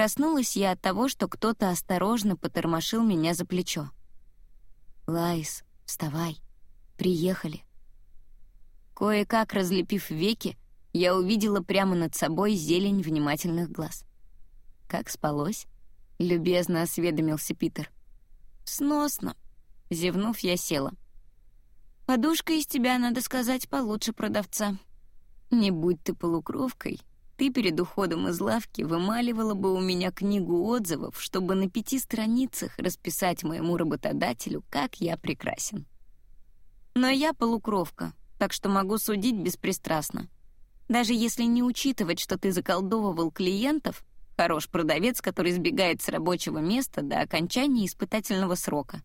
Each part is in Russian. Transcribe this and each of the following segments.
Проснулась я от того, что кто-то осторожно потормошил меня за плечо. «Лайс, вставай. Приехали». Кое-как разлепив веки, я увидела прямо над собой зелень внимательных глаз. «Как спалось?» — любезно осведомился Питер. «Сносно». Зевнув, я села. «Подушка из тебя, надо сказать, получше продавца. Не будь ты полукровкой, ты перед уходом из лавки вымаливала бы у меня книгу отзывов, чтобы на пяти страницах расписать моему работодателю, как я прекрасен. Но я полукровка, так что могу судить беспристрастно. Даже если не учитывать, что ты заколдовывал клиентов, хорош продавец, который сбегает с рабочего места до окончания испытательного срока.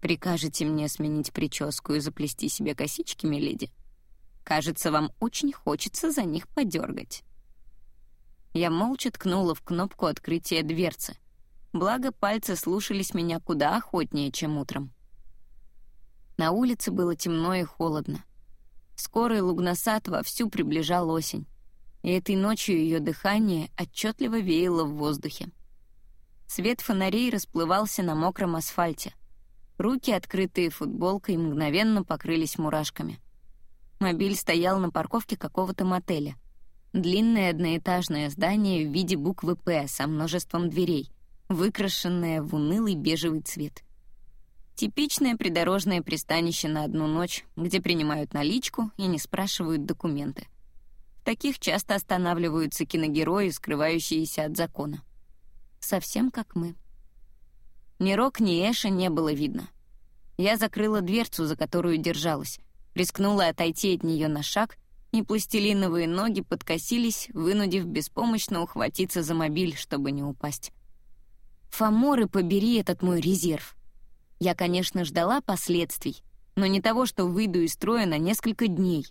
Прикажете мне сменить прическу и заплести себе косички, миледи? Кажется, вам очень хочется за них подергать. Я молча ткнула в кнопку открытия дверцы. Благо, пальцы слушались меня куда охотнее, чем утром. На улице было темно и холодно. Скорый лугносад вовсю приближал осень, и этой ночью ее дыхание отчетливо веяло в воздухе. Свет фонарей расплывался на мокром асфальте. Руки, открытые футболкой, мгновенно покрылись мурашками — Мобиль стоял на парковке какого-то мотеля. Длинное одноэтажное здание в виде буквы «П» со множеством дверей, выкрашенное в унылый бежевый цвет. Типичное придорожное пристанище на одну ночь, где принимают наличку и не спрашивают документы. В таких часто останавливаются киногерои, скрывающиеся от закона. Совсем как мы. Ни Рок, ни Эша не было видно. Я закрыла дверцу, за которую держалась — Рискнула отойти от нее на шаг, и пластилиновые ноги подкосились, вынудив беспомощно ухватиться за мобиль, чтобы не упасть. «Фоморы, побери этот мой резерв!» Я, конечно, ждала последствий, но не того, что выйду из строя на несколько дней.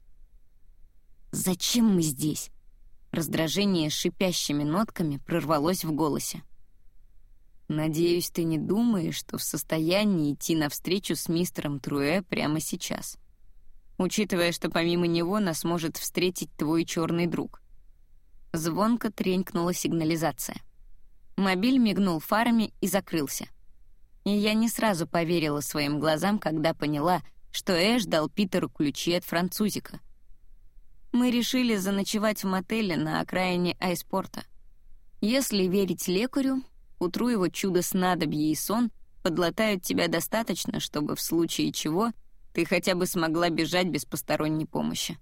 «Зачем мы здесь?» Раздражение шипящими нотками прорвалось в голосе. «Надеюсь, ты не думаешь, что в состоянии идти навстречу с мистером Труэ прямо сейчас», учитывая, что помимо него нас может встретить твой черный друг. Звонко тренькнула сигнализация. Мобиль мигнул фарами и закрылся. И я не сразу поверила своим глазам, когда поняла, что Эш дал Питеру ключи от французика. Мы решили заночевать в мотеле на окраине Айспорта. Если верить лекарю, утру его чудо-снадобье и сон подлатают тебя достаточно, чтобы в случае чего ты хотя бы смогла бежать без посторонней помощи.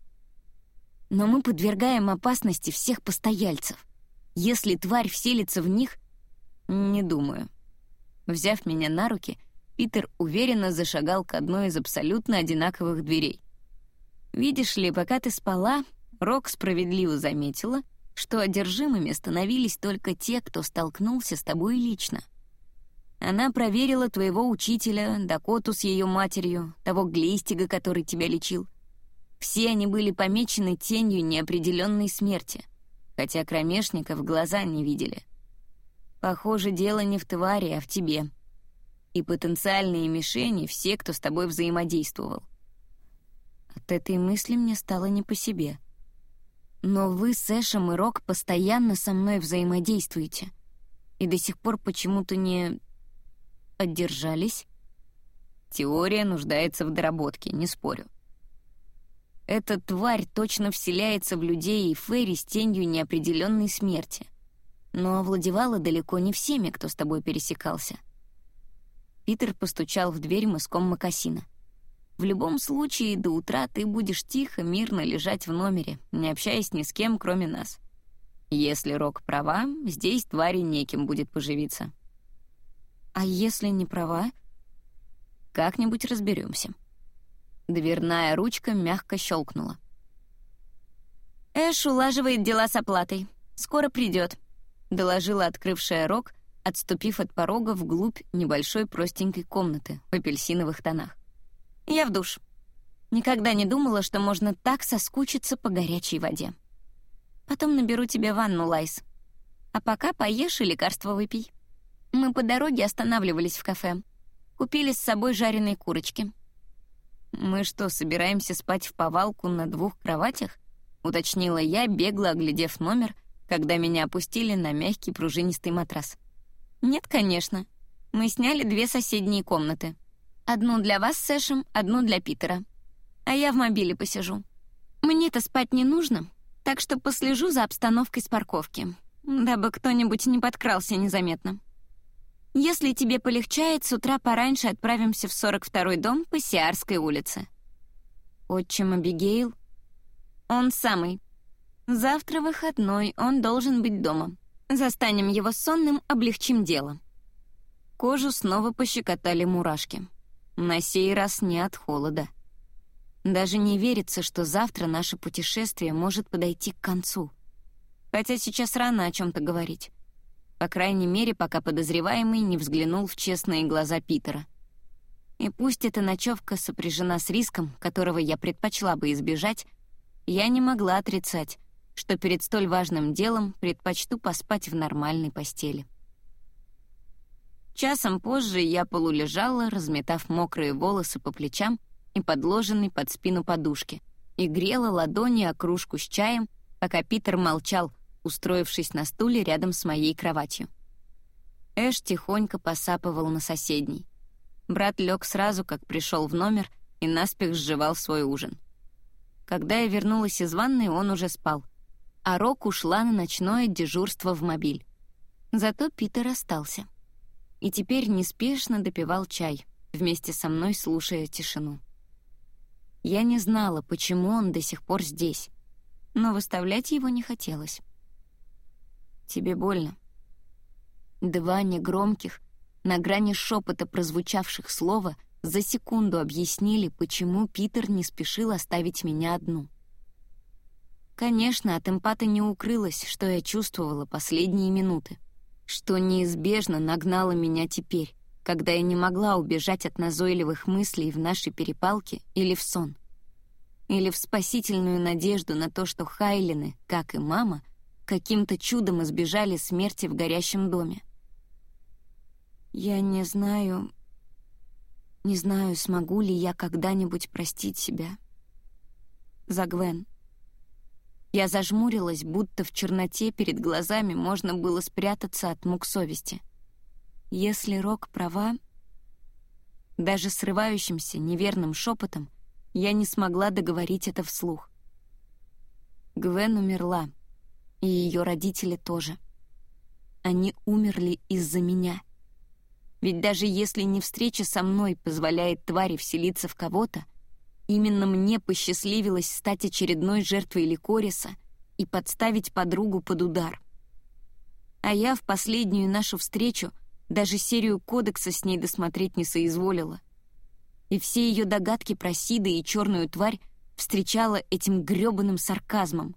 Но мы подвергаем опасности всех постояльцев. Если тварь вселится в них... Не думаю. Взяв меня на руки, Питер уверенно зашагал к одной из абсолютно одинаковых дверей. Видишь ли, пока ты спала, Рок справедливо заметила, что одержимыми становились только те, кто столкнулся с тобой лично — она проверила твоего учителя, Дакоту с ее матерью, того Глейстига, который тебя лечил. Все они были помечены тенью неопределенной смерти, хотя кромешников глаза не видели. Похоже, дело не в твари, а в тебе. И потенциальные мишени — все, кто с тобой взаимодействовал. От этой мысли мне стало не по себе. Но вы с Эшем и Рок постоянно со мной взаимодействуете. И до сих пор почему-то не Отдержались? Теория нуждается в доработке, не спорю. Эта тварь точно вселяется в людей и Ферри с тенью неопределенной смерти. Но овладевала далеко не всеми, кто с тобой пересекался. Питер постучал в дверь мыском мокасина. В любом случае, до утра ты будешь тихо, мирно лежать в номере, не общаясь ни с кем, кроме нас. Если Рок права, здесь твари неким будет поживиться. А если не права? Как-нибудь разберемся. Дверная ручка мягко щелкнула. «Эш улаживает дела с оплатой. Скоро придет», — доложила открывшая рог, отступив от порога вглубь небольшой простенькой комнаты в апельсиновых тонах. «Я в душ. Никогда не думала, что можно так соскучиться по горячей воде. Потом наберу тебе ванну, Лайс. А пока поешь и лекарство выпей». Мы по дороге останавливались в кафе. Купили с собой жареные курочки. «Мы что, собираемся спать в повалку на двух кроватях?» — уточнила я, бегло оглядев номер, когда меня опустили на мягкий пружинистый матрас. «Нет, конечно. Мы сняли две соседние комнаты. Одну для вас с Эшем, одну для Питера. А я в мобиле посижу. Мне-то спать не нужно, так что послежу за обстановкой с парковки, дабы кто-нибудь не подкрался незаметно. Если тебе полегчает, с утра пораньше отправимся в 42-й дом по Сиарской улице. Отчим Абигейл? Он самый. Завтра выходной, он должен быть дома. Застанем его сонным, облегчим дело. Кожу снова пощекотали мурашки. На сей раз не от холода. Даже не верится, что завтра наше путешествие может подойти к концу. Хотя сейчас рано о чем-то говорить. По крайней мере, пока подозреваемый не взглянул в честные глаза Питера. И пусть эта ночевка сопряжена с риском, которого я предпочла бы избежать, я не могла отрицать, что перед столь важным делом предпочту поспать в нормальной постели. Часом позже я полулежала, разметав мокрые волосы по плечам и подложенной под спину подушки, и грела ладони о кружку с чаем, пока Питер молчал, устроившись на стуле рядом с моей кроватью. Эш тихонько посапывал на соседней. Брат лег сразу, как пришел в номер, и наспех сживал свой ужин. Когда я вернулась из ванной, он уже спал, а Рок ушла на ночное дежурство в мобиль. Зато Питер остался. И теперь неспешно допивал чай, вместе со мной слушая тишину. Я не знала, почему он до сих пор здесь, но выставлять его не хотелось. «Тебе больно?» Два негромких, на грани шепота прозвучавших слова за секунду объяснили, почему Питер не спешил оставить меня одну. Конечно, от эмпата не укрылось, что я чувствовала последние минуты, что неизбежно нагнало меня теперь, когда я не могла убежать от назойливых мыслей в нашей перепалке или в сон. Или в спасительную надежду на то, что Хайлины, как и мама, каким-то чудом избежали смерти в горящем доме. Я не знаю... Не знаю, смогу ли я когда-нибудь простить себя. За Гвен. Я зажмурилась, будто в черноте перед глазами можно было спрятаться от мук совести. Если Рок права, даже срывающимся неверным шепотом я не смогла договорить это вслух. Гвен умерла, и ее родители тоже. Они умерли из-за меня. Ведь даже если не встреча со мной позволяет твари вселиться в кого-то, именно мне посчастливилось стать очередной жертвой Ликориса и подставить подругу под удар. А я в последнюю нашу встречу — даже серию кодекса с ней досмотреть не соизволила. И все ее догадки про Сида и черную тварь встречала этим грёбаным сарказмом.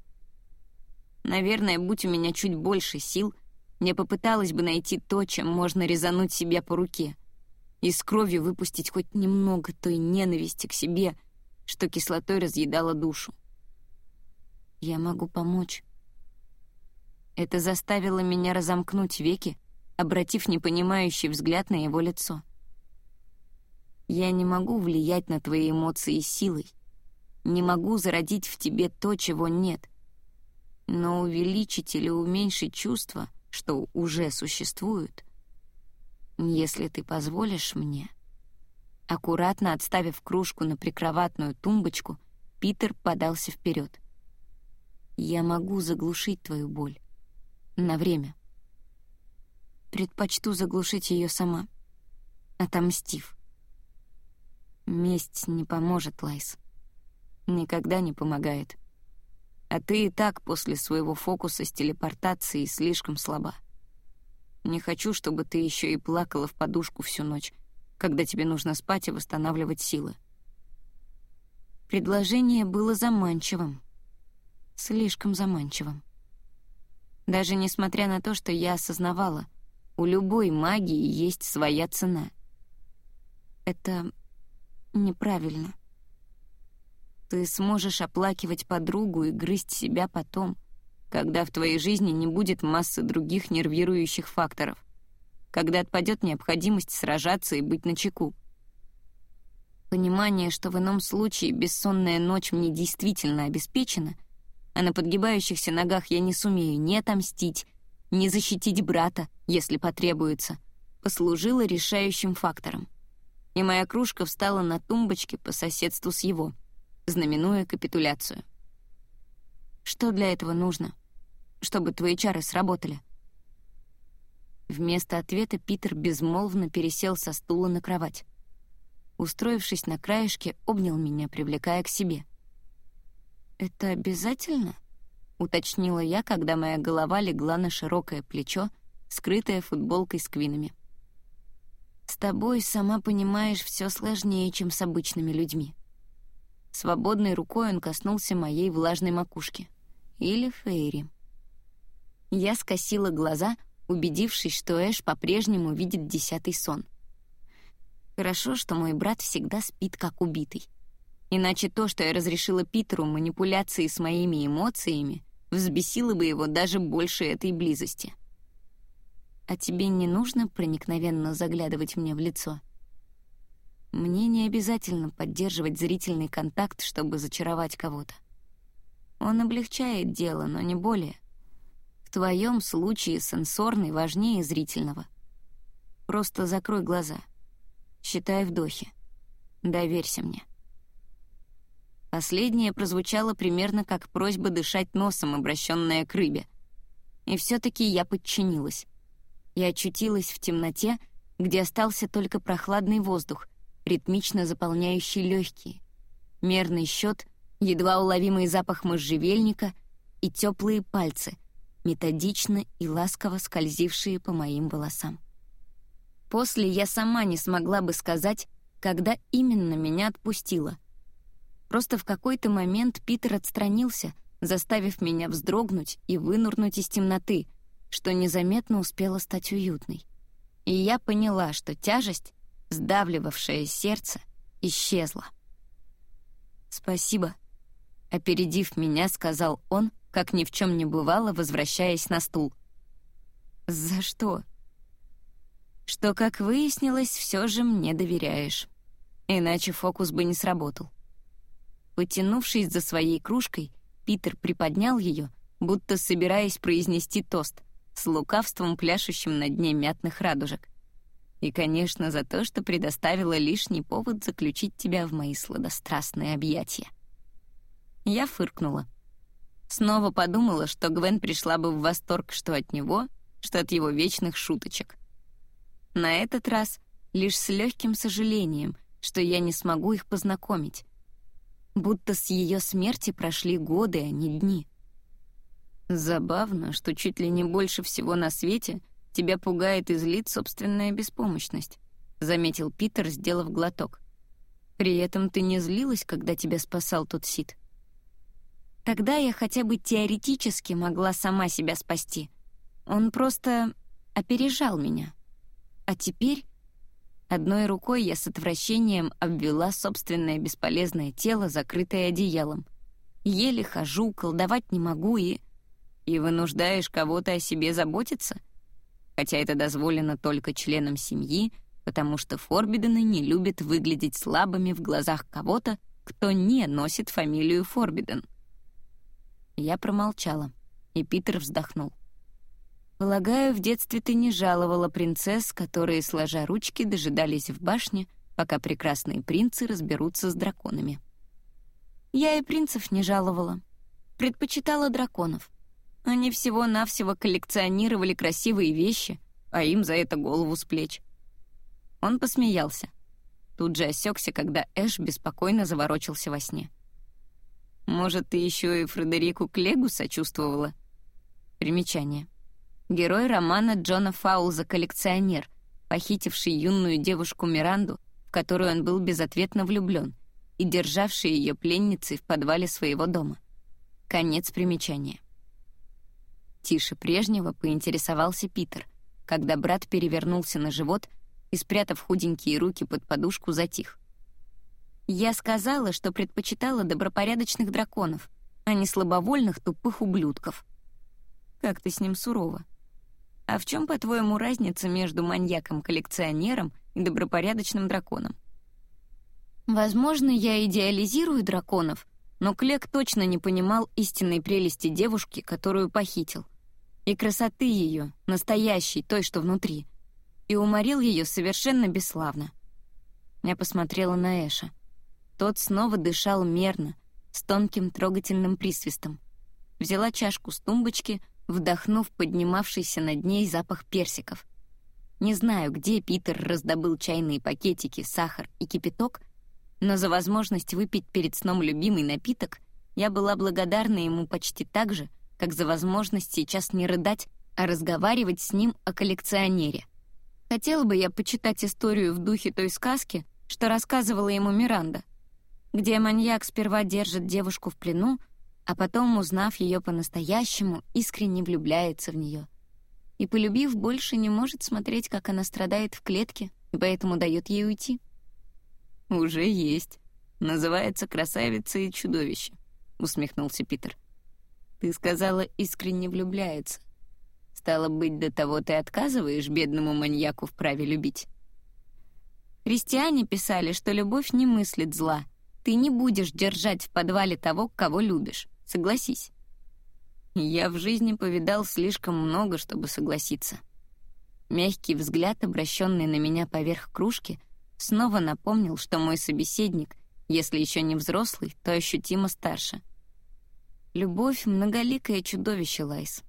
Наверное, будь у меня чуть больше сил, я попыталась бы найти то, чем можно резануть себя по руке, и с кровью выпустить хоть немного той ненависти к себе, что кислотой разъедала душу. Я могу помочь. Это заставило меня разомкнуть веки обратив непонимающий взгляд на его лицо. «Я не могу влиять на твои эмоции силой, не могу зародить в тебе то, чего нет, но увеличить или уменьшить чувства, что уже существуют, если ты позволишь мне». Аккуратно отставив кружку на прикроватную тумбочку, Питер подался вперед. «Я могу заглушить твою боль. На время». Предпочту заглушить ее сама, отомстив. Месть не поможет, Лайс. Никогда не помогает. А ты и так после своего фокуса с телепортацией слишком слаба. Не хочу, чтобы ты еще и плакала в подушку всю ночь, когда тебе нужно спать и восстанавливать силы. Предложение было заманчивым. Слишком заманчивым. Даже несмотря на то, что я осознавала, у любой магии есть своя цена. Это неправильно. Ты сможешь оплакивать подругу и грызть себя потом, когда в твоей жизни не будет массы других нервирующих факторов, когда отпадет необходимость сражаться и быть начеку. Понимание, что в ином случае бессонная ночь мне действительно обеспечена, а на подгибающихся ногах я не сумею ни отомстить, ни защитить брата, если потребуется, послужило решающим фактором. И моя кружка встала на тумбочке по соседству с его, знаменуя капитуляцию. Что для этого нужно? Чтобы твои чары сработали? Вместо ответа Питер безмолвно пересел со стула на кровать. Устроившись на краешке, обнял меня, привлекая к себе. «Это обязательно?» — уточнила я, когда моя голова легла на широкое плечо, скрытое футболкой с квинами. «С тобой, сама понимаешь, все сложнее, чем с обычными людьми». Свободной рукой он коснулся моей влажной макушки. Или Фейри. Я скосила глаза, убедившись, что Эш по-прежнему видит десятый сон. Хорошо, что мой брат всегда спит как убитый. Иначе то, что я разрешила Питеру манипуляции с моими эмоциями, взбесило бы его даже больше этой близости. А тебе не нужно проникновенно заглядывать мне в лицо? Мне не обязательно поддерживать зрительный контакт, чтобы зачаровать кого-то. Он облегчает дело, но не более. В твоем случае сенсорный важнее зрительного. Просто закрой глаза. Считай вдохи. Доверься мне. Последнее прозвучало примерно как просьба дышать носом, обращенная к рыбе. И все-таки я подчинилась. Я очутилась в темноте, где остался только прохладный воздух, ритмично заполняющий легкие, мерный счет, едва уловимый запах можжевельника и теплые пальцы, методично и ласково скользившие по моим волосам. После я сама не смогла бы сказать, когда именно меня отпустило, Просто в какой-то момент Питер отстранился, заставив меня вздрогнуть и вынурнуть из темноты, что незаметно успела стать уютной. И я поняла, что тяжесть, сдавливавшая сердце, исчезла. «Спасибо», — опередив меня, сказал он, как ни в чем не бывало, возвращаясь на стул. «За что?» «Что, как выяснилось, все же мне доверяешь. Иначе фокус бы не сработал». Потянувшись за своей кружкой, Питер приподнял ее, будто собираясь произнести тост, с лукавством пляшущим на дне мятных радужек. И, конечно, за то, что предоставила лишний повод заключить тебя в мои сладострастные объятия. Я фыркнула. Снова подумала, что Гвен пришла бы в восторг что от него, что от его вечных шуточек. На этот раз лишь с легким сожалением, что я не смогу их познакомить, будто с ее смерти прошли годы, а не дни. Забавно, что чуть ли не больше всего на свете тебя пугает и злит собственная беспомощность, заметил Питер, сделав глоток. При этом ты не злилась, когда тебя спасал тот Сид. Тогда я хотя бы теоретически могла сама себя спасти. Он просто опережал меня. А теперь Одной рукой я с отвращением обвела собственное бесполезное тело, закрытое одеялом. Еле хожу, колдовать не могу и... И вынуждаешь кого-то о себе заботиться? Хотя это дозволено только членам семьи, потому что Форбидены не любят выглядеть слабыми в глазах кого-то, кто не носит фамилию Форбиден. Я промолчала, и Питер вздохнул. Полагаю, в детстве ты не жаловала принцесс, которые, сложа ручки, дожидались в башне, пока прекрасные принцы разберутся с драконами. Я и принцев не жаловала. Предпочитала драконов. Они всего-навсего коллекционировали красивые вещи, а им за это голову с плеч. Он посмеялся. Тут же осекся, когда Эш беспокойно заворочился во сне. «Может, ты еще и Фредерику Клегу сочувствовала?» Примечание герой романа Джона Фауза «Коллекционер», похитивший юную девушку Миранду, в которую он был безответно влюблен, и державший ее пленницей в подвале своего дома. Конец примечания. Тише прежнего поинтересовался Питер, когда брат перевернулся на живот и, спрятав худенькие руки под подушку, затих. «Я сказала, что предпочитала добропорядочных драконов, а не слабовольных тупых ублюдков. Как ты с ним сурова?» А в чем, по-твоему, разница между маньяком-коллекционером и добропорядочным драконом? Возможно, я идеализирую драконов, но Клек точно не понимал истинной прелести девушки, которую похитил, и красоты ее, настоящей, той, что внутри, и уморил ее совершенно бесславно. Я посмотрела на Эша. Тот снова дышал мерно, с тонким трогательным присвистом. Взяла чашку с тумбочки, вдохнув поднимавшийся над ней запах персиков. Не знаю, где Питер раздобыл чайные пакетики, сахар и кипяток, но за возможность выпить перед сном любимый напиток я была благодарна ему почти так же, как за возможность сейчас не рыдать, а разговаривать с ним о коллекционере. Хотела бы я почитать историю в духе той сказки, что рассказывала ему Миранда, где маньяк сперва держит девушку в плену, а потом, узнав ее по-настоящему, искренне влюбляется в нее. И, полюбив, больше не может смотреть, как она страдает в клетке, и поэтому дает ей уйти. «Уже есть. Называется «Красавица и чудовище», — усмехнулся Питер. «Ты сказала, искренне влюбляется. Стало быть, до того ты отказываешь бедному маньяку в праве любить?» Христиане писали, что любовь не мыслит зла. Ты не будешь держать в подвале того, кого любишь. Согласись. Я в жизни повидал слишком много, чтобы согласиться. Мягкий взгляд, обращенный на меня поверх кружки, снова напомнил, что мой собеседник, если еще не взрослый, то ощутимо старше. Любовь — многоликое чудовище, Лайс.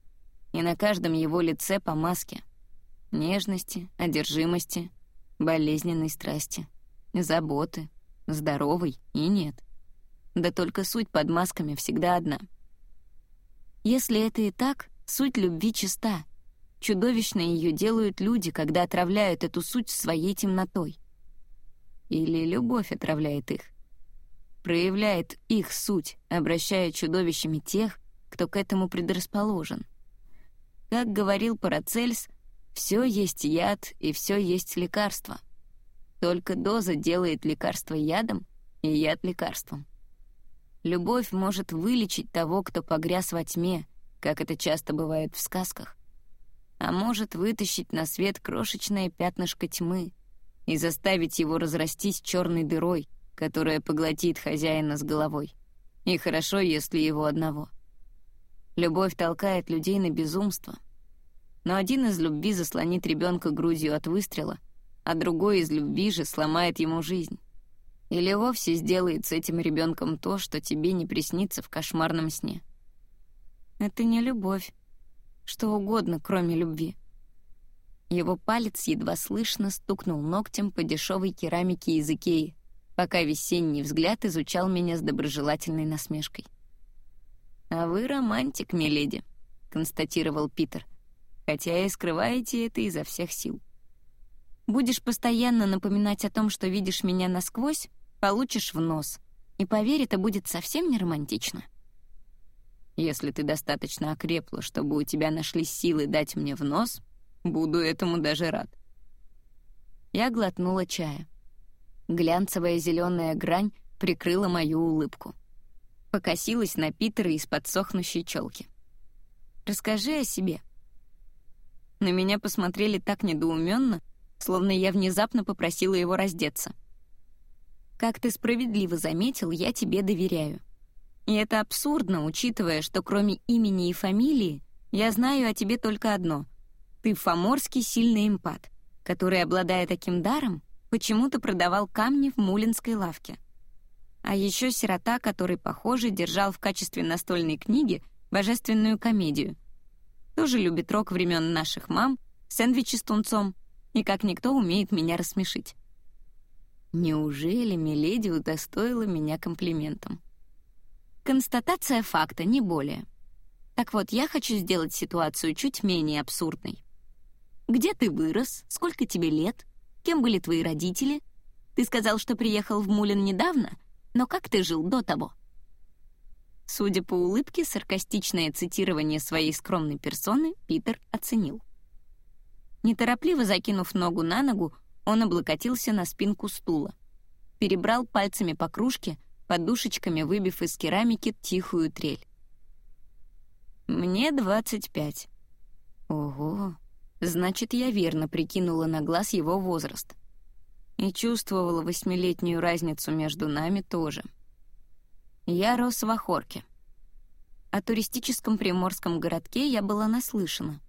И на каждом его лице по маске. Нежности, одержимости, болезненной страсти, заботы, здоровой и нет. Да только суть под масками всегда одна. Если это и так, суть любви чиста. Чудовищно ее делают люди, когда отравляют эту суть своей темнотой. Или любовь отравляет их. Проявляет их суть, обращая чудовищами тех, кто к этому предрасположен. Как говорил Парацельс, все есть яд и все есть лекарство. Только доза делает лекарство ядом и яд лекарством. Любовь может вылечить того, кто погряз во тьме, как это часто бывает в сказках, а может вытащить на свет крошечное пятнышко тьмы и заставить его разрастись черной дырой, которая поглотит хозяина с головой. И хорошо, если его одного. Любовь толкает людей на безумство — но один из любви заслонит ребенка грудью от выстрела, а другой из любви же сломает ему жизнь. Или вовсе сделает с этим ребенком то, что тебе не приснится в кошмарном сне. Это не любовь. Что угодно, кроме любви. Его палец едва слышно стукнул ногтем по дешевой керамике из Икеи, пока весенний взгляд изучал меня с доброжелательной насмешкой. «А вы романтик, миледи», — констатировал Питер хотя и скрываете это изо всех сил. Будешь постоянно напоминать о том, что видишь меня насквозь, получишь в нос. И поверь, это будет совсем не романтично. Если ты достаточно окрепла, чтобы у тебя нашлись силы дать мне в нос, буду этому даже рад. Я глотнула чая. Глянцевая зеленая грань прикрыла мою улыбку. Покосилась на Питера из-под сохнущей челки. «Расскажи о себе», на меня посмотрели так недоуменно, словно я внезапно попросила его раздеться. «Как ты справедливо заметил, я тебе доверяю. И это абсурдно, учитывая, что кроме имени и фамилии я знаю о тебе только одно. Ты фаморский сильный эмпат, который, обладая таким даром, почему-то продавал камни в мулинской лавке. А еще сирота, который, похоже, держал в качестве настольной книги божественную комедию — тоже любит рок времен наших мам, сэндвичи с тунцом, и как никто умеет меня рассмешить. Неужели Миледи удостоила меня комплиментом? Констатация факта, не более. Так вот, я хочу сделать ситуацию чуть менее абсурдной. Где ты вырос? Сколько тебе лет? Кем были твои родители? Ты сказал, что приехал в Мулин недавно, но как ты жил до того? Судя по улыбке, саркастичное цитирование своей скромной персоны Питер оценил. Неторопливо закинув ногу на ногу, он облокотился на спинку стула. Перебрал пальцами по кружке, подушечками выбив из керамики тихую трель. «Мне двадцать пять». «Ого, значит, я верно прикинула на глаз его возраст. И чувствовала восьмилетнюю разницу между нами тоже». Я рос в Охорке. О туристическом приморском городке я была наслышана.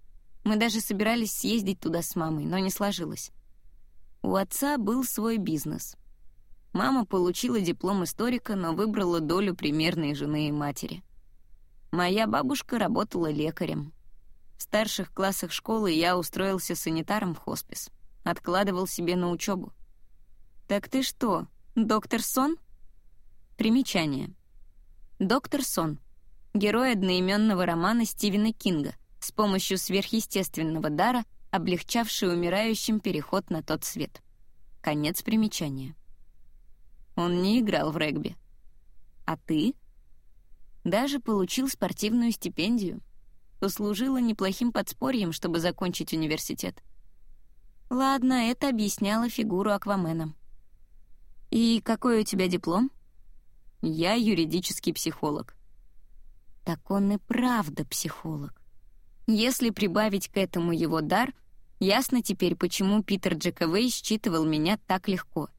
Мы даже собирались съездить туда с мамой, но не сложилось. У отца был свой бизнес. Мама получила диплом историка, но выбрала долю примерной жены и матери. Моя бабушка работала лекарем. Старших классах школы я устроился санитаром в хоспис. Откладывал себе на учебу. «Так ты что, доктор Сон?» Примечание. Доктор Сон. Герой одноименного романа Стивена Кинга, с помощью сверхъестественного дара, облегчавший умирающим переход на тот свет. Конец примечания. Он не играл в регби. А ты? Даже получил спортивную стипендию. Послужила неплохим подспорьем, чтобы закончить университет. Ладно, это объясняло фигуру Аквамена. «И какой у тебя диплом?» Я юридический психолог. Так он и правда психолог. Если прибавить к этому его дар, ясно теперь, почему Питер Джековей считывал меня так легко.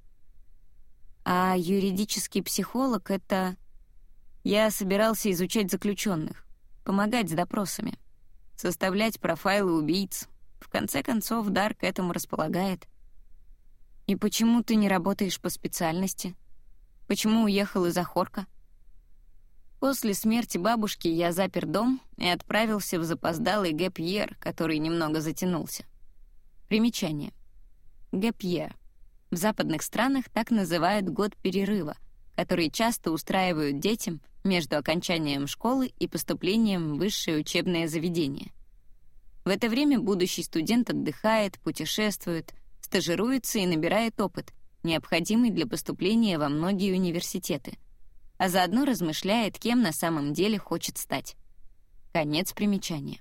А юридический психолог — это... Я собирался изучать заключенных, помогать с допросами, составлять профайлы убийц. В конце концов, дар к этому располагает. И почему ты не работаешь по специальности? Почему уехал из Охорка? После смерти бабушки я запер дом и отправился в запоздалый gap year, который немного затянулся. Примечание. Gap year. В западных странах так называют год перерыва, который часто устраивают детям между окончанием школы и поступлением в высшее учебное заведение. В это время будущий студент отдыхает, путешествует, стажируется и набирает опыт — необходимый для поступления во многие университеты, а заодно размышляет, кем на самом деле хочет стать. Конец примечания.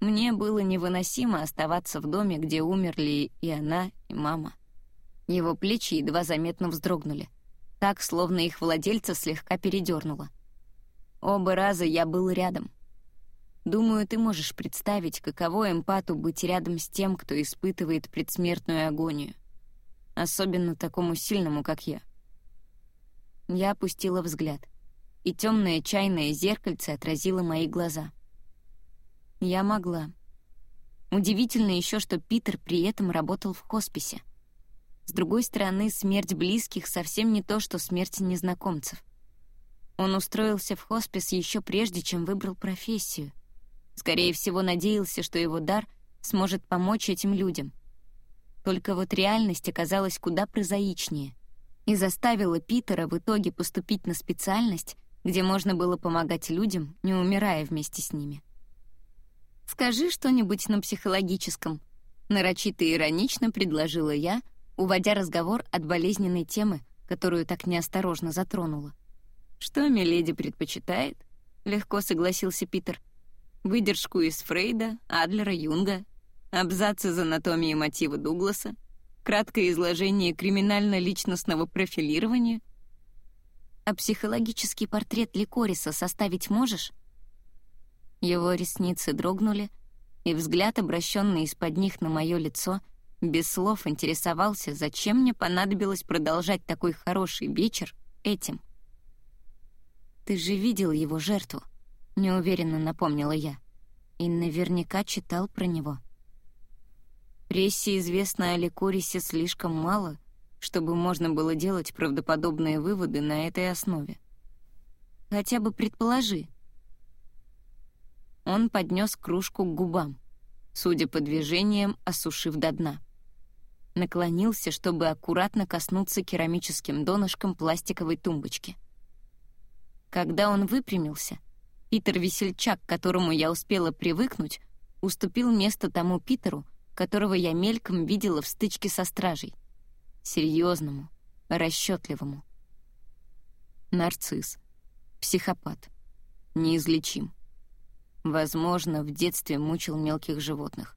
Мне было невыносимо оставаться в доме, где умерли и она, и мама. Его плечи едва заметно вздрогнули, так, словно их владельца слегка передернуло. Оба раза я был рядом. Думаю, ты можешь представить, каково эмпату быть рядом с тем, кто испытывает предсмертную агонию особенно такому сильному, как я. Я опустила взгляд, и темное чайное зеркальце отразило мои глаза. Я могла. Удивительно еще, что Питер при этом работал в хосписе. С другой стороны, смерть близких совсем не то, что смерть незнакомцев. Он устроился в хоспис еще прежде, чем выбрал профессию. Скорее всего, надеялся, что его дар сможет помочь этим людям — только вот реальность оказалась куда прозаичнее и заставила Питера в итоге поступить на специальность, где можно было помогать людям, не умирая вместе с ними. «Скажи что-нибудь на психологическом», — нарочито иронично предложила я, уводя разговор от болезненной темы, которую так неосторожно затронула. «Что Миледи предпочитает?» — легко согласился Питер. «Выдержку из Фрейда, Адлера, Юнга абзац из анатомии мотива Дугласа, краткое изложение криминально-личностного профилирования. А психологический портрет Ликориса составить можешь? Его ресницы дрогнули, и взгляд, обращенный из-под них на мое лицо, без слов интересовался, зачем мне понадобилось продолжать такой хороший вечер этим. «Ты же видел его жертву», — неуверенно напомнила я. «И наверняка читал про него». Прессе известно о Ликорисе слишком мало, чтобы можно было делать правдоподобные выводы на этой основе. Хотя бы предположи. Он поднес кружку к губам, судя по движениям, осушив до дна. Наклонился, чтобы аккуратно коснуться керамическим донышком пластиковой тумбочки. Когда он выпрямился, Питер Весельчак, к которому я успела привыкнуть, уступил место тому Питеру, которого я мельком видела в стычке со стражей. Серьезному, расчетливому. Нарцисс. Психопат. Неизлечим. Возможно, в детстве мучил мелких животных.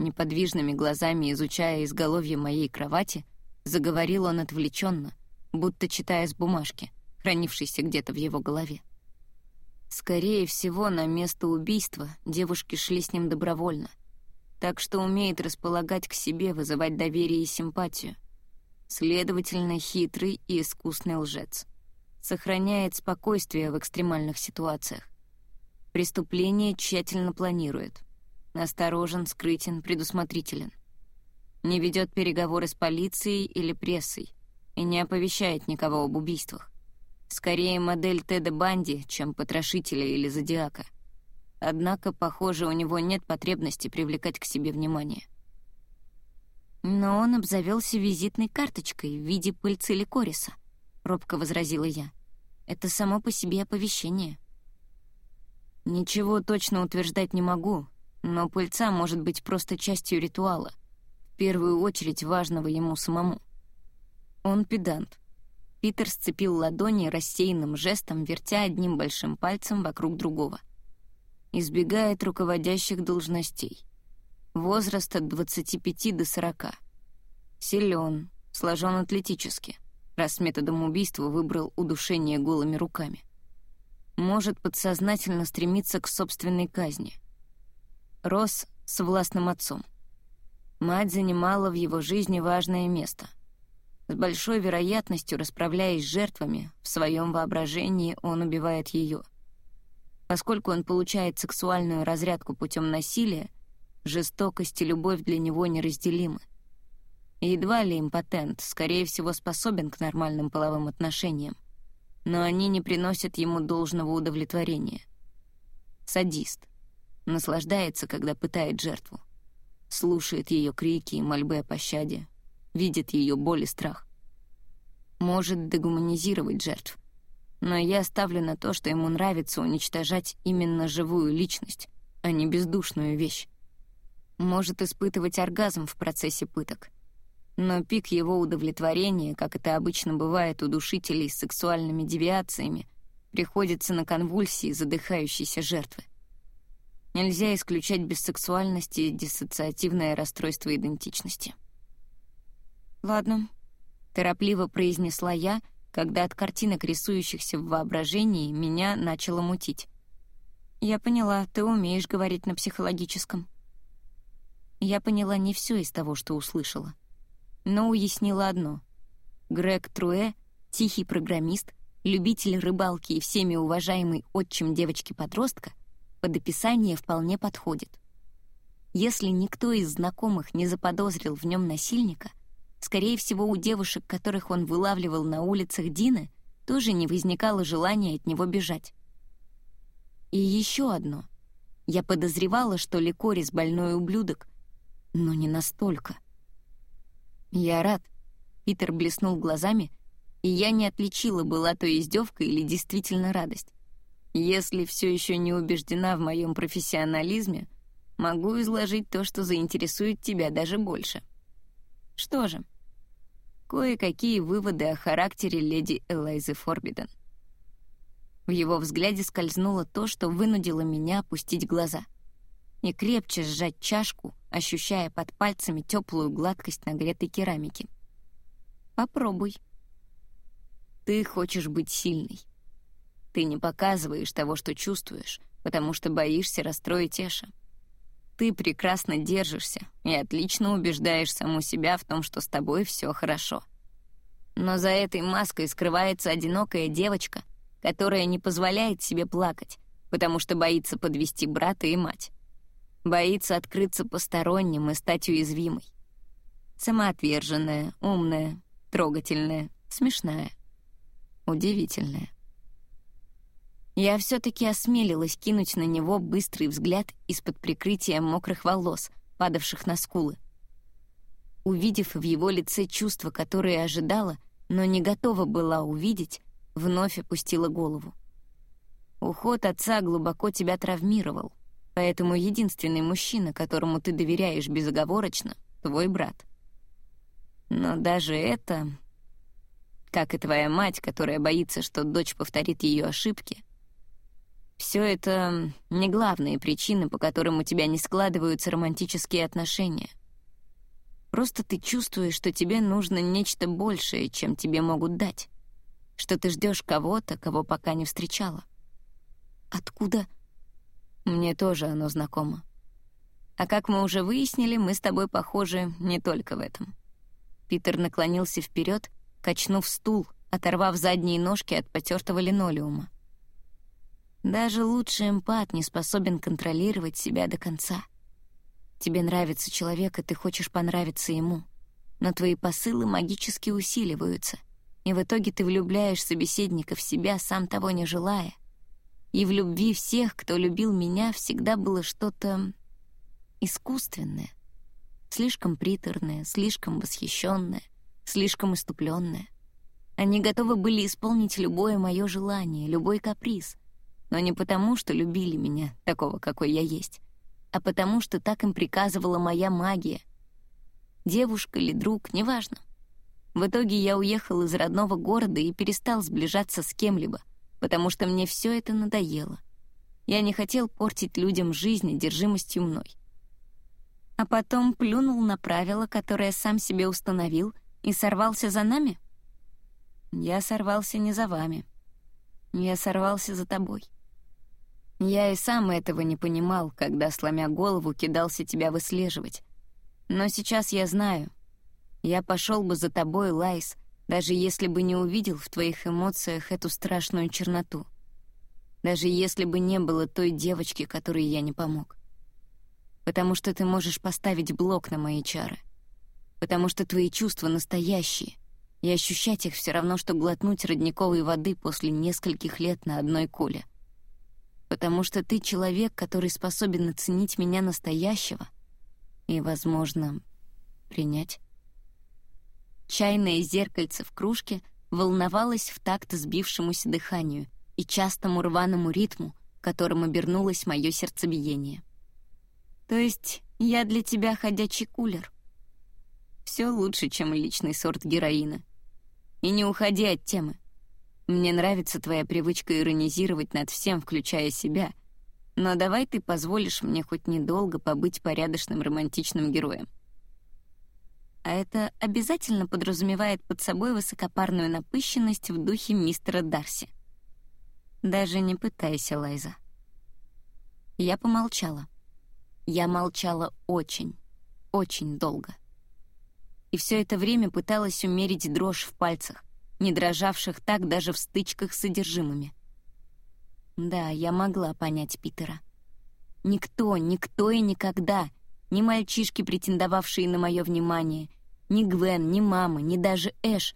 Неподвижными глазами изучая изголовье моей кровати, заговорил он отвлеченно, будто читая с бумажки, хранившейся где-то в его голове. Скорее всего, на место убийства девушки шли с ним добровольно, так что умеет располагать к себе, вызывать доверие и симпатию. Следовательно, хитрый и искусный лжец. сохраняет спокойствие в экстремальных ситуациях. Преступление тщательно планирует. Осторожен, скрытен, предусмотрителен. Не ведет переговоры с полицией или прессой и не оповещает никого об убийствах. Скорее модель Теда Банди, чем потрошителя или зодиака. Однако, похоже, у него нет потребности привлекать к себе внимание. «Но он обзавелся визитной карточкой в виде пыльцы ликориса», — робко возразила я. «Это само по себе оповещение». Ничего точно утверждать не могу, но пыльца может быть просто частью ритуала, в первую очередь важного ему самому. Он педант. Питер сцепил ладони рассеянным жестом, вертя одним большим пальцем вокруг другого. Избегает руководящих должностей. Возраст от 25 до 40. Силен, сложен атлетически, раз методом убийства выбрал удушение голыми руками может подсознательно стремиться к собственной казни. Рос с властным отцом. Мать занимала в его жизни важное место. С большой вероятностью, расправляясь с жертвами, в своем воображении он убивает ее. Поскольку он получает сексуальную разрядку путем насилия, жестокость и любовь для него неразделимы. едва ли импотент, скорее всего, способен к нормальным половым отношениям но они не приносят ему должного удовлетворения. Садист. Наслаждается, когда пытает жертву. Слушает ее крики и мольбы о пощаде. Видит ее боль и страх. Может дегуманизировать жертв. Но я ставлю на то, что ему нравится уничтожать именно живую личность, а не бездушную вещь. Может испытывать оргазм в процессе пыток — но пик его удовлетворения, как это обычно бывает у душителей с сексуальными девиациями, приходится на конвульсии задыхающейся жертвы. Нельзя исключать бессексуальность и диссоциативное расстройство идентичности. «Ладно», — торопливо произнесла я, когда от картинок, рисующихся в воображении, меня начало мутить. «Я поняла, ты умеешь говорить на психологическом». Я поняла не все из того, что услышала но уяснила одно. Грег Труэ — тихий программист, любитель рыбалки и всеми уважаемый отчим девочки-подростка, под описание вполне подходит. Если никто из знакомых не заподозрил в нем насильника, скорее всего, у девушек, которых он вылавливал на улицах Дины, тоже не возникало желания от него бежать. И еще одно. Я подозревала, что Ликорис — больной ублюдок, но не настолько — «Я рад». Питер блеснул глазами, и я не отличила, была то издевка или действительно радость. Если все еще не убеждена в моем профессионализме, могу изложить то, что заинтересует тебя даже больше. Что же, кое-какие выводы о характере леди Элайзы Форбиден. В его взгляде скользнуло то, что вынудило меня опустить глаза — и крепче сжать чашку, ощущая под пальцами теплую гладкость нагретой керамики. Попробуй. Ты хочешь быть сильной. Ты не показываешь того, что чувствуешь, потому что боишься расстроить Эша. Ты прекрасно держишься и отлично убеждаешь саму себя в том, что с тобой все хорошо. Но за этой маской скрывается одинокая девочка, которая не позволяет себе плакать, потому что боится подвести брата и мать. Боится открыться посторонним и стать уязвимой. Самоотверженная, умная, трогательная, смешная, удивительная. Я все-таки осмелилась кинуть на него быстрый взгляд из-под прикрытия мокрых волос, падавших на скулы. Увидев в его лице чувства, которые ожидала, но не готова была увидеть, вновь опустила голову. Уход отца глубоко тебя травмировал. Поэтому единственный мужчина, которому ты доверяешь безоговорочно, — твой брат. Но даже это, как и твоя мать, которая боится, что дочь повторит ее ошибки, все это не главные причины, по которым у тебя не складываются романтические отношения. Просто ты чувствуешь, что тебе нужно нечто большее, чем тебе могут дать, что ты ждешь кого-то, кого пока не встречала. Откуда мне тоже оно знакомо. А как мы уже выяснили, мы с тобой похожи не только в этом. Питер наклонился вперед, качнув стул, оторвав задние ножки от потертого линолеума. Даже лучший эмпат не способен контролировать себя до конца. Тебе нравится человек, и ты хочешь понравиться ему, но твои посылы магически усиливаются, и в итоге ты влюбляешь собеседника в себя, сам того не желая. И в любви всех, кто любил меня, всегда было что-то искусственное, слишком приторное, слишком восхищенное, слишком иступленное. Они готовы были исполнить любое мое желание, любой каприз, но не потому, что любили меня, такого, какой я есть, а потому, что так им приказывала моя магия. Девушка или друг, неважно. В итоге я уехал из родного города и перестал сближаться с кем-либо, потому что мне все это надоело. Я не хотел портить людям жизнь одержимостью мной. А потом плюнул на правила, которые сам себе установил, и сорвался за нами? Я сорвался не за вами. Я сорвался за тобой. Я и сам этого не понимал, когда, сломя голову, кидался тебя выслеживать. Но сейчас я знаю. Я пошел бы за тобой, Лайс, даже если бы не увидел в твоих эмоциях эту страшную черноту. Даже если бы не было той девочки, которой я не помог. Потому что ты можешь поставить блок на мои чары. Потому что твои чувства настоящие, и ощущать их все равно, что глотнуть родниковой воды после нескольких лет на одной коле потому что ты человек, который способен оценить меня настоящего и, возможно, принять. Чайное зеркальце в кружке волновалось в такт сбившемуся дыханию и частому рваному ритму, которым обернулось мое сердцебиение. То есть я для тебя ходячий кулер. Все лучше, чем личный сорт героина. И не уходи от темы. Мне нравится твоя привычка иронизировать над всем, включая себя. Но давай ты позволишь мне хоть недолго побыть порядочным романтичным героем. А это обязательно подразумевает под собой высокопарную напыщенность в духе мистера Дарси. Даже не пытайся, Лайза. Я помолчала. Я молчала очень, очень долго. И все это время пыталась умерить дрожь в пальцах, не дрожавших так даже в стычках с содержимыми. Да, я могла понять Питера. Никто, никто и никогда, ни мальчишки, претендовавшие на мое внимание, ни Гвен, ни мама, ни даже Эш,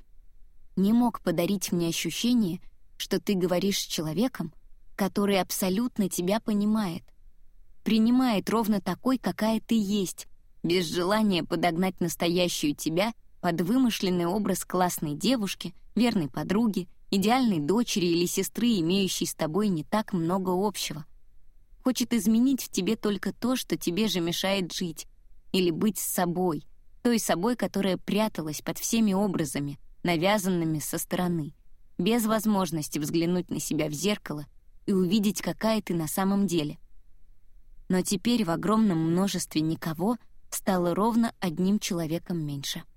не мог подарить мне ощущение, что ты говоришь с человеком, который абсолютно тебя понимает, принимает ровно такой, какая ты есть, без желания подогнать настоящую тебя под вымышленный образ классной девушки, верной подруги, идеальной дочери или сестры, имеющей с тобой не так много общего. Хочет изменить в тебе только то, что тебе же мешает жить, или быть с собой, той собой, которая пряталась под всеми образами, навязанными со стороны, без возможности взглянуть на себя в зеркало и увидеть, какая ты на самом деле. Но теперь в огромном множестве никого стало ровно одним человеком меньше —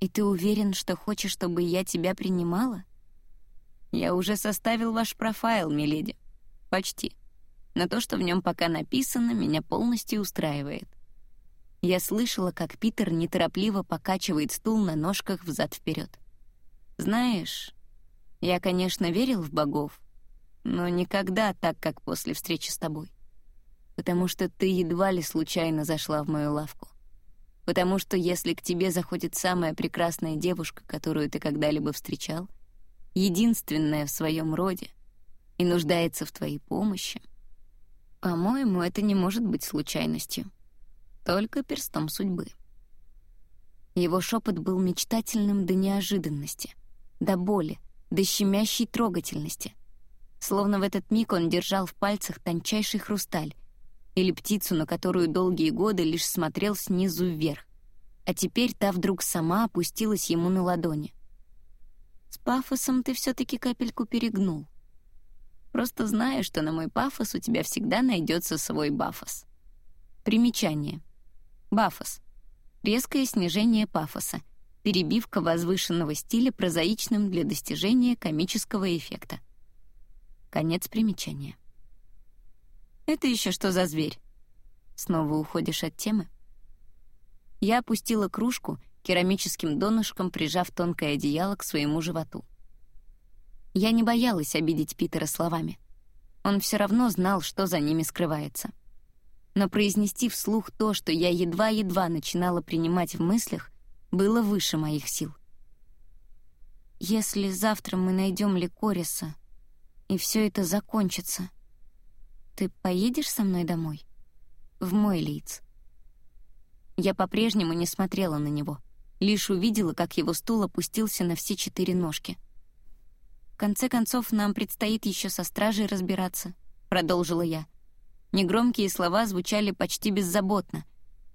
«И ты уверен, что хочешь, чтобы я тебя принимала?» «Я уже составил ваш профайл, миледи. Почти. Но то, что в нем пока написано, меня полностью устраивает». Я слышала, как Питер неторопливо покачивает стул на ножках взад-вперед. «Знаешь, я, конечно, верил в богов, но никогда так, как после встречи с тобой. Потому что ты едва ли случайно зашла в мою лавку. Потому что если к тебе заходит самая прекрасная девушка, которую ты когда-либо встречал, единственная в своем роде, и нуждается в твоей помощи, по-моему, это не может быть случайностью, только перстом судьбы. Его шепот был мечтательным до неожиданности, до боли, до щемящей трогательности. Словно в этот миг он держал в пальцах тончайший хрусталь, или птицу, на которую долгие годы лишь смотрел снизу вверх, а теперь та вдруг сама опустилась ему на ладони. «С пафосом ты все-таки капельку перегнул. Просто знаю, что на мой пафос у тебя всегда найдется свой бафос». Примечание. Бафос. Резкое снижение пафоса. Перебивка возвышенного стиля прозаичным для достижения комического эффекта. Конец примечания. «Это еще что за зверь?» Снова уходишь от темы? Я опустила кружку керамическим донышком прижав тонкое одеяло к своему животу. Я не боялась обидеть Питера словами. Он все равно знал, что за ними скрывается. Но произнести вслух то, что я едва-едва начинала принимать в мыслях, было выше моих сил. «Если завтра мы найдем Ликориса, и все это закончится, ты поедешь со мной домой? В мой лиц?» Я по-прежнему не смотрела на него, лишь увидела, как его стул опустился на все четыре ножки. «В конце концов, нам предстоит еще со стражей разбираться», — продолжила я. Негромкие слова звучали почти беззаботно,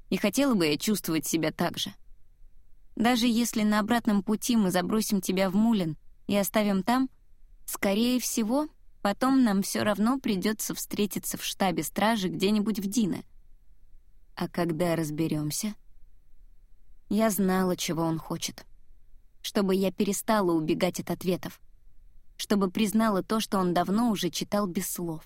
и хотела бы я чувствовать себя так же. Даже если на обратном пути мы забросим тебя в Мулин и оставим там, скорее всего, потом нам все равно придется встретиться в штабе стражи где-нибудь в Дине — а когда разберемся? Я знала, чего он хочет. Чтобы я перестала убегать от ответов. Чтобы признала то, что он давно уже читал без слов.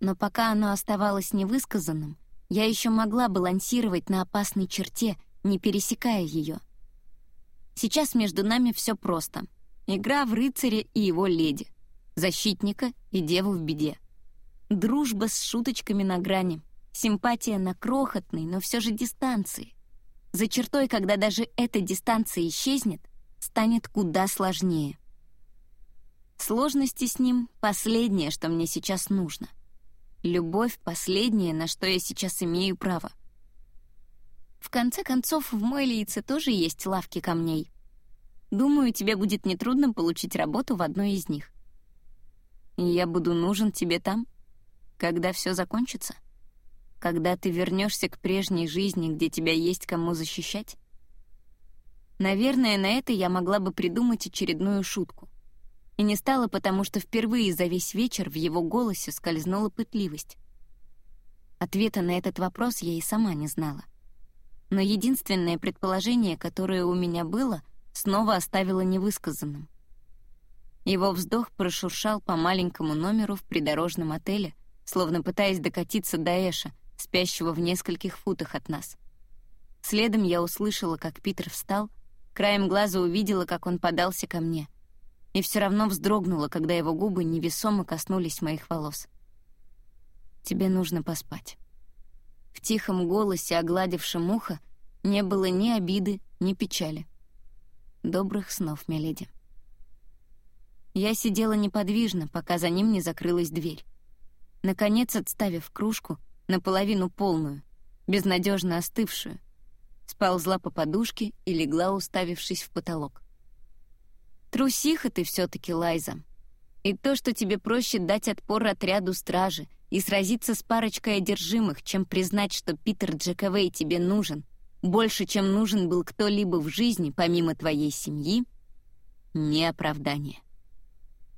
Но пока оно оставалось невысказанным, я еще могла балансировать на опасной черте, не пересекая ее. Сейчас между нами все просто. Игра в рыцаря и его леди. Защитника и деву в беде. Дружба с шуточками на грани — Симпатия на крохотной, но все же дистанции. За чертой, когда даже эта дистанция исчезнет, станет куда сложнее. Сложности с ним — последнее, что мне сейчас нужно. Любовь — последнее, на что я сейчас имею право. В конце концов, в мой лице тоже есть лавки камней. Думаю, тебе будет нетрудно получить работу в одной из них. И я буду нужен тебе там, когда все закончится когда ты вернешься к прежней жизни, где тебя есть кому защищать? Наверное, на это я могла бы придумать очередную шутку. И не стала, потому что впервые за весь вечер в его голосе скользнула пытливость. Ответа на этот вопрос я и сама не знала. Но единственное предположение, которое у меня было, снова оставило невысказанным. Его вздох прошуршал по маленькому номеру в придорожном отеле, словно пытаясь докатиться до Эша, спящего в нескольких футах от нас. Следом я услышала, как Питер встал, краем глаза увидела, как он подался ко мне. И все равно вздрогнула, когда его губы невесомо коснулись моих волос. «Тебе нужно поспать». В тихом голосе, огладившем ухо, не было ни обиды, ни печали. «Добрых снов, миледи». Я сидела неподвижно, пока за ним не закрылась дверь. Наконец, отставив кружку, наполовину полную, безнадежно остывшую, сползла по подушке и легла, уставившись в потолок. «Трусиха ты все-таки, Лайза. И то, что тебе проще дать отпор отряду стражи и сразиться с парочкой одержимых, чем признать, что Питер Джековей тебе нужен, больше, чем нужен был кто-либо в жизни, помимо твоей семьи, не оправдание».